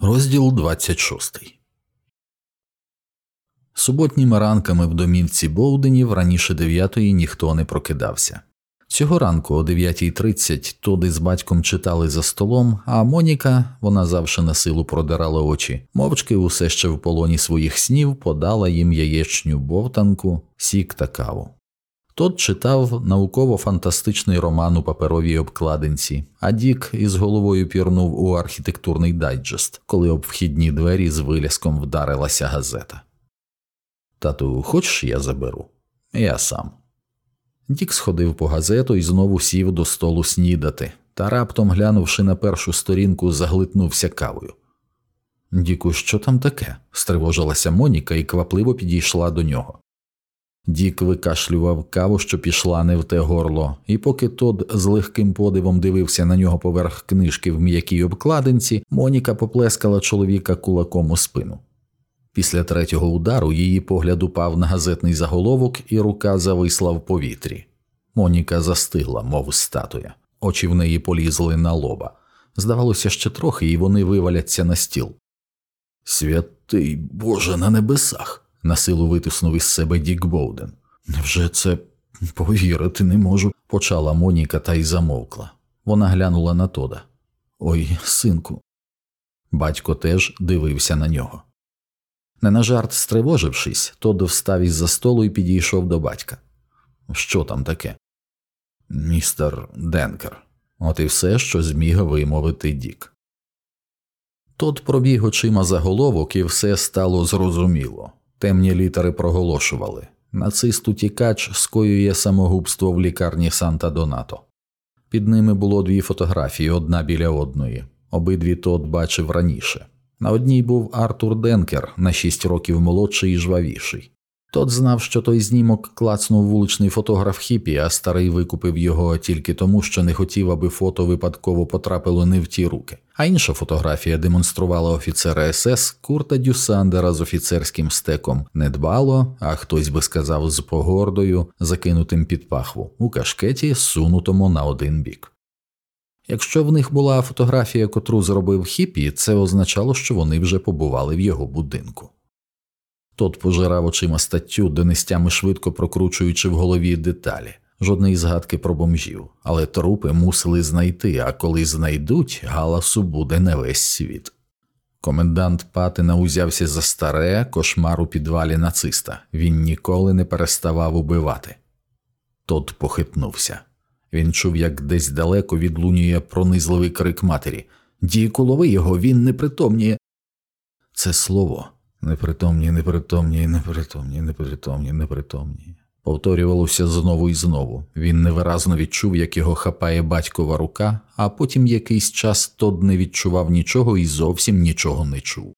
Розділ 26 Суботніми ранками в домівці Боуденів раніше дев'ятої ніхто не прокидався. Цього ранку о 9.30 Тоди з батьком читали за столом, а Моніка, вона завше на силу продирала очі, мовчки усе ще в полоні своїх снів подала їм яєчню бовтанку, сік та каву. Тот читав науково-фантастичний роман у паперовій обкладинці, а Дік із головою пірнув у архітектурний дайджест, коли об вхідні двері з виляском вдарилася газета. Тату, хочеш, я заберу? Я сам. Дік сходив по газету і знову сів до столу снідати, та раптом, глянувши на першу сторінку, заглитнувся кавою. Діку, що там таке? стривожилася Моніка і квапливо підійшла до нього. Дік викашлював каву, що пішла не в те горло, і поки Тод з легким подивом дивився на нього поверх книжки в м'якій обкладинці, Моніка поплескала чоловіка кулаком у спину. Після третього удару її погляд упав на газетний заголовок, і рука зависла в повітрі. Моніка застигла, мов статуя, очі в неї полізли на лоба. Здавалося, ще трохи, і вони виваляться на стіл. Святий Боже на небесах насилу витиснув із себе Дік Боуден. Невже це повірити не можу? почала Моніка та й замовкла. Вона глянула на Тода. Ой, синку. Батько теж дивився на нього. Не на жарт стривожившись, Тод встав із за столу і підійшов до батька. Що там таке? Містер Денкер. От і все, що зміг вимовити Дік. Тод пробіг очима заголовок, і все стало зрозуміло. Темні літери проголошували нацист утікач скоює самогубство в лікарні Санта Донато. Під ними було дві фотографії, одна біля одної. Обидві тот бачив раніше. На одній був Артур Денкер на шість років молодший і жвавіший. Тот знав, що той знімок клацнув вуличний фотограф хіпі, а старий викупив його тільки тому, що не хотів, аби фото випадково потрапило не в ті руки. А інша фотографія демонструвала офіцера СС Курта Дюсандера з офіцерським стеком недбало, а хтось би сказав з погордою, закинутим під пахву, у кашкеті, сунутому на один бік. Якщо в них була фотографія, котру зробив хіпі, це означало, що вони вже побували в його будинку. Тот пожирав очима статтю, донестями швидко прокручуючи в голові деталі, жодної згадки про бомжів, але трупи мусили знайти, а коли знайдуть, галасу буде не весь світ. Комендант Патина узявся за старе кошмар у підвалі нациста, він ніколи не переставав убивати. Тот похитнувся. Він чув, як десь далеко відлунює пронизливий крик матері Дійку, лови його, він непритомніє. Це слово непритомні, непритомні, непритомні, непритомні, непритомні. Повторювалося знову і знову. Він невиразно відчув, як його хапає батькова рука, а потім якийсь час Тод не відчував нічого і зовсім нічого не чув.